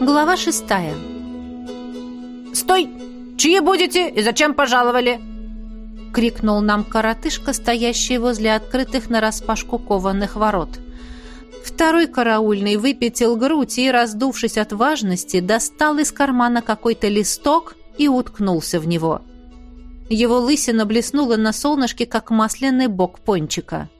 Глава шестая. «Стой! Чьи будете и зачем пожаловали?» — крикнул нам коротышка, стоящий возле открытых нараспашку кованых ворот. Второй караульный выпятил грудь и, раздувшись от важности, достал из кармана какой-то листок и уткнулся в него. Его лысина блеснула на солнышке, как масляный бок пончика.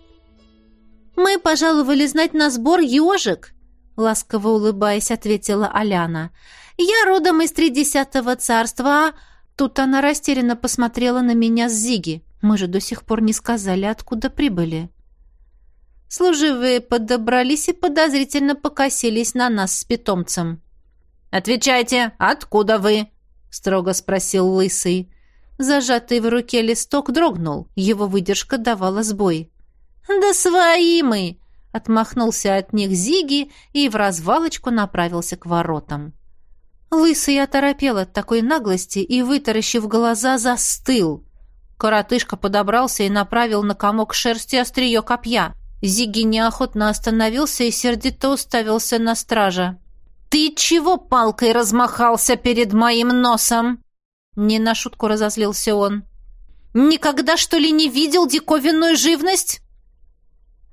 «Мы пожаловали знать на сбор ежик», ласково улыбаясь, ответила Аляна. Я родом из тридесятого царства, тут она растерянно посмотрела на меня с Зиги. Мы же до сих пор не сказали, откуда прибыли. Служивые подобрались и подозрительно покосились на нас с питомцем. «Отвечайте, откуда вы?» — строго спросил Лысый. Зажатый в руке листок дрогнул, его выдержка давала сбой. «Да свои мы!» Отмахнулся от них Зиги и в развалочку направился к воротам. Лысый оторопел от такой наглости и, вытаращив глаза, застыл. Коротышка подобрался и направил на комок шерсти острие копья. Зиги неохотно остановился и сердито уставился на стража. «Ты чего палкой размахался перед моим носом?» Не на шутку разозлился он. «Никогда, что ли, не видел диковинную живность?»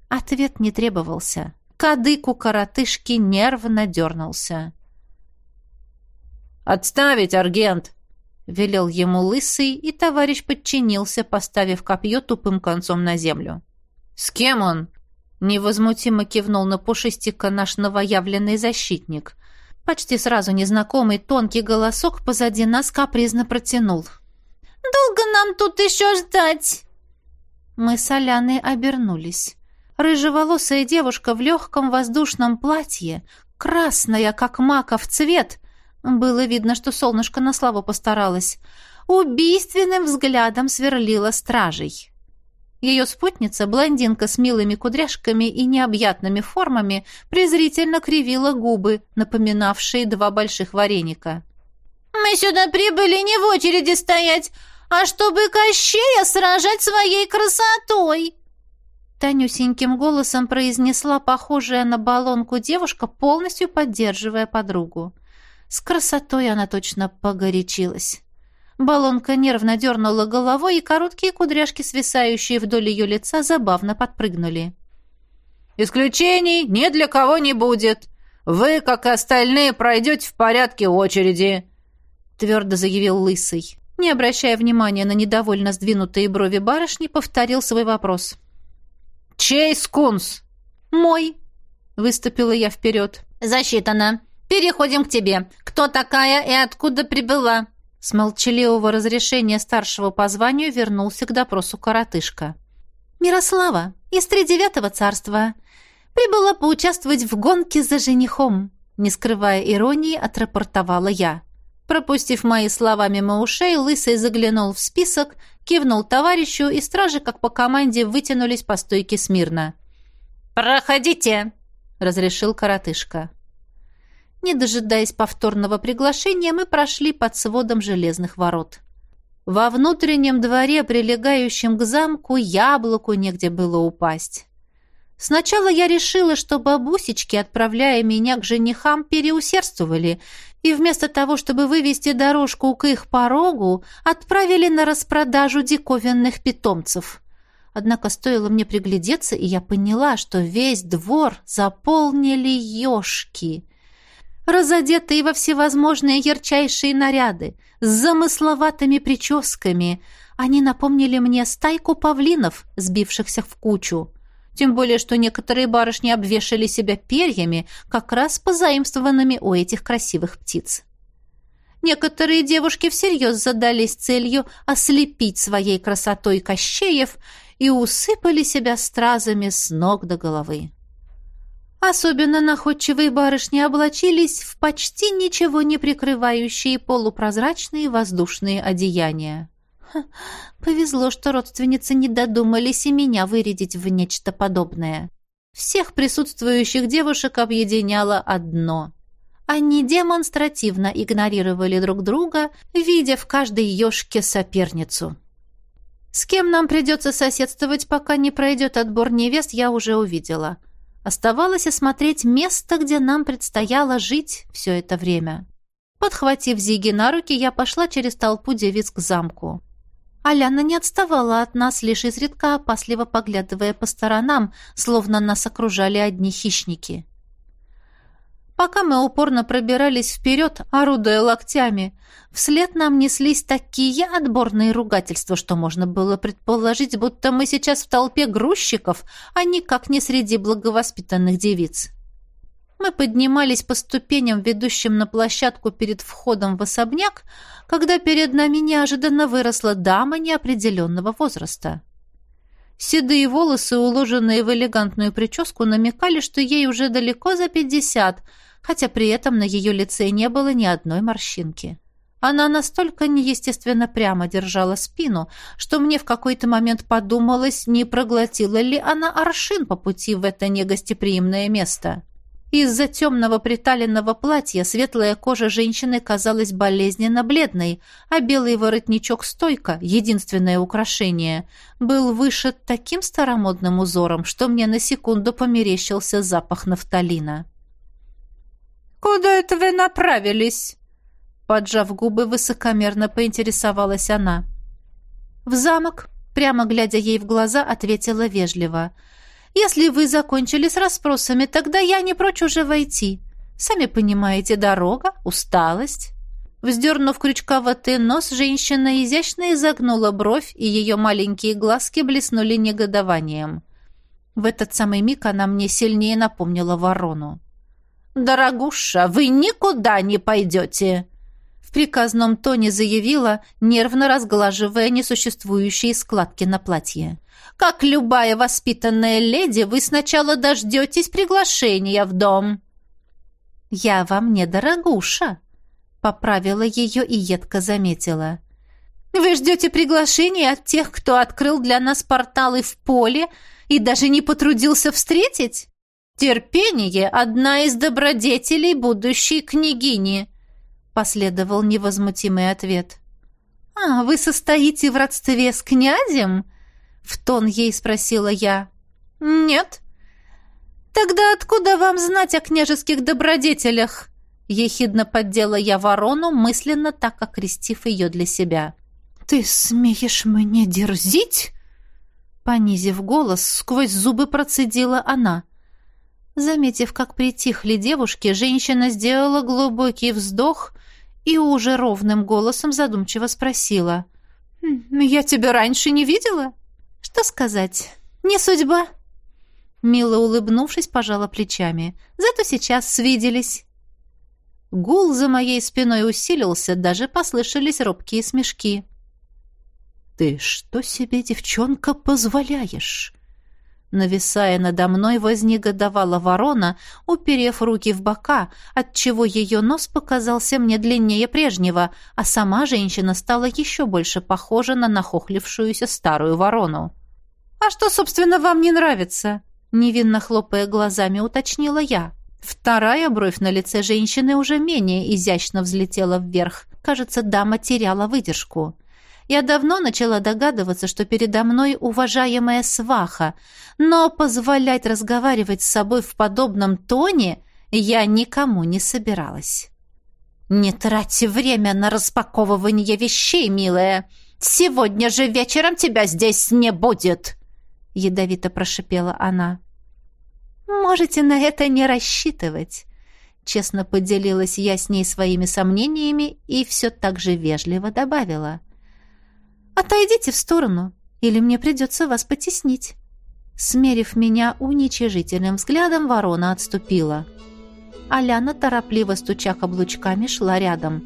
Ответ не требовался. Кадык у коротышки нервно дернулся. «Отставить, Аргент!» — велел ему лысый, и товарищ подчинился, поставив копье тупым концом на землю. «С кем он?» — невозмутимо кивнул на пушистика наш новоявленный защитник. Почти сразу незнакомый тонкий голосок позади нас капризно протянул. «Долго нам тут еще ждать?» Мы с Аляной обернулись. Рыжеволосая девушка в легком воздушном платье, красная, как маков цвет. Было видно, что солнышко на славу постаралось. Убийственным взглядом сверлила стражей. Ее спутница, блондинка с милыми кудряшками и необъятными формами, презрительно кривила губы, напоминавшие два больших вареника. «Мы сюда прибыли не в очереди стоять, а чтобы Кощея сражать своей красотой!» Танюсеньким голосом произнесла похожая на баллонку девушка, полностью поддерживая подругу. С красотой она точно погорячилась. Баллонка нервно дернула головой, и короткие кудряшки, свисающие вдоль ее лица, забавно подпрыгнули. «Исключений ни для кого не будет. Вы, как и остальные, пройдете в порядке очереди», — твердо заявил Лысый. Не обращая внимания на недовольно сдвинутые брови барышни, повторил свой вопрос. — «Чей скунс?» «Мой», — выступила я вперед. «Засчитано. Переходим к тебе. Кто такая и откуда прибыла?» С молчаливого разрешения старшего по званию вернулся к допросу коротышка. «Мирослава, из тридевятого царства. Прибыла поучаствовать в гонке за женихом», не скрывая иронии, отрапортовала я. Пропустив мои слова мимо ушей, Лысый заглянул в список, кивнул товарищу, и стражи, как по команде, вытянулись по стойке смирно. «Проходите!» — разрешил коротышка. Не дожидаясь повторного приглашения, мы прошли под сводом железных ворот. Во внутреннем дворе, прилегающем к замку, яблоку негде было упасть. Сначала я решила, что бабусечки, отправляя меня к женихам, переусердствовали, и вместо того, чтобы вывести дорожку к их порогу, отправили на распродажу диковинных питомцев. Однако стоило мне приглядеться, и я поняла, что весь двор заполнили ёшки. Разодетые во всевозможные ярчайшие наряды, с замысловатыми прическами, они напомнили мне стайку павлинов, сбившихся в кучу. Тем более, что некоторые барышни обвешали себя перьями, как раз позаимствованными у этих красивых птиц. Некоторые девушки всерьез задались целью ослепить своей красотой кощеев и усыпали себя стразами с ног до головы. Особенно находчивые барышни облачились в почти ничего не прикрывающие полупрозрачные воздушные одеяния. Повезло, что родственницы не додумались и меня вырядить в нечто подобное. Всех присутствующих девушек объединяло одно. Они демонстративно игнорировали друг друга, видя в каждой ёшке соперницу. С кем нам придется соседствовать, пока не пройдет отбор невест, я уже увидела. Оставалось осмотреть место, где нам предстояло жить все это время. Подхватив Зиги на руки, я пошла через толпу девиц к замку. Аляна не отставала от нас, лишь изредка опасливо поглядывая по сторонам, словно нас окружали одни хищники. Пока мы упорно пробирались вперед, орудуя локтями, вслед нам неслись такие отборные ругательства, что можно было предположить, будто мы сейчас в толпе грузчиков, а никак не среди благовоспитанных девиц. Мы поднимались по ступеням, ведущим на площадку перед входом в особняк, когда перед нами неожиданно выросла дама неопределенного возраста. Седые волосы, уложенные в элегантную прическу, намекали, что ей уже далеко за пятьдесят, хотя при этом на ее лице не было ни одной морщинки. Она настолько неестественно прямо держала спину, что мне в какой-то момент подумалось, не проглотила ли она аршин по пути в это негостеприимное место. — из-за темного приталенного платья светлая кожа женщины казалась болезненно бледной, а белый воротничок стойка, единственное украшение, был вышит таким старомодным узором, что мне на секунду померещился запах нафталина. «Куда это вы направились?» Поджав губы, высокомерно поинтересовалась она. «В замок», прямо глядя ей в глаза, ответила вежливо – если вы закончили с расспросами, тогда я не прочь уже войти. Сами понимаете, дорога, усталость». Вздернув крючковатый нос, женщина изящно изогнула бровь, и ее маленькие глазки блеснули негодованием. В этот самый миг она мне сильнее напомнила ворону. «Дорогуша, вы никуда не пойдете!» В приказном тоне заявила, нервно разглаживая несуществующие складки на платье. Как любая воспитанная леди, вы сначала дождетесь приглашения в дом». «Я вам не дорогуша», — поправила ее и едко заметила. «Вы ждете приглашения от тех, кто открыл для нас порталы в поле и даже не потрудился встретить? Терпение — одна из добродетелей будущей княгини», — последовал невозмутимый ответ. «А, вы состоите в родстве с князем?» В тон ей спросила я. «Нет». «Тогда откуда вам знать о княжеских добродетелях?» Ехидно поддела я ворону, мысленно так окрестив ее для себя. «Ты смеешь мне дерзить?» Понизив голос, сквозь зубы процедила она. Заметив, как притихли девушки, женщина сделала глубокий вздох и уже ровным голосом задумчиво спросила. «Я тебя раньше не видела?» Что сказать? Не судьба. Мило улыбнувшись, пожала плечами. Зато сейчас свиделись. Гул за моей спиной усилился, даже послышались робкие смешки. «Ты что себе, девчонка, позволяешь?» Нависая надо мной, вознегодовала ворона, уперев руки в бока, отчего ее нос показался мне длиннее прежнего, а сама женщина стала еще больше похожа на нахохлившуюся старую ворону. «А что, собственно, вам не нравится?» Невинно хлопая глазами, уточнила я. Вторая бровь на лице женщины уже менее изящно взлетела вверх. Кажется, дама теряла выдержку. Я давно начала догадываться, что передо мной уважаемая сваха, но позволять разговаривать с собой в подобном тоне я никому не собиралась. «Не трать время на распаковывание вещей, милая. Сегодня же вечером тебя здесь не будет!» ядовито прошипела она. Можете на это не рассчитывать. Честно поделилась я с ней своими сомнениями и все так же вежливо добавила. «Отойдите в сторону, или мне придется вас потеснить». Смерив меня уничижительным взглядом, ворона отступила. Аляна, торопливо стуча каблучками, шла рядом.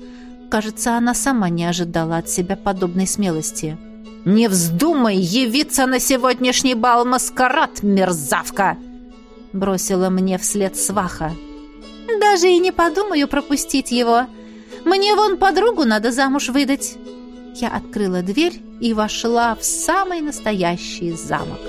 Кажется, она сама не ожидала от себя подобной смелости. «Не вздумай явиться на сегодняшний бал маскарад, мерзавка!» Бросила мне вслед сваха. «Даже и не подумаю пропустить его. Мне вон подругу надо замуж выдать». Я открыла дверь и вошла в самый настоящий замок.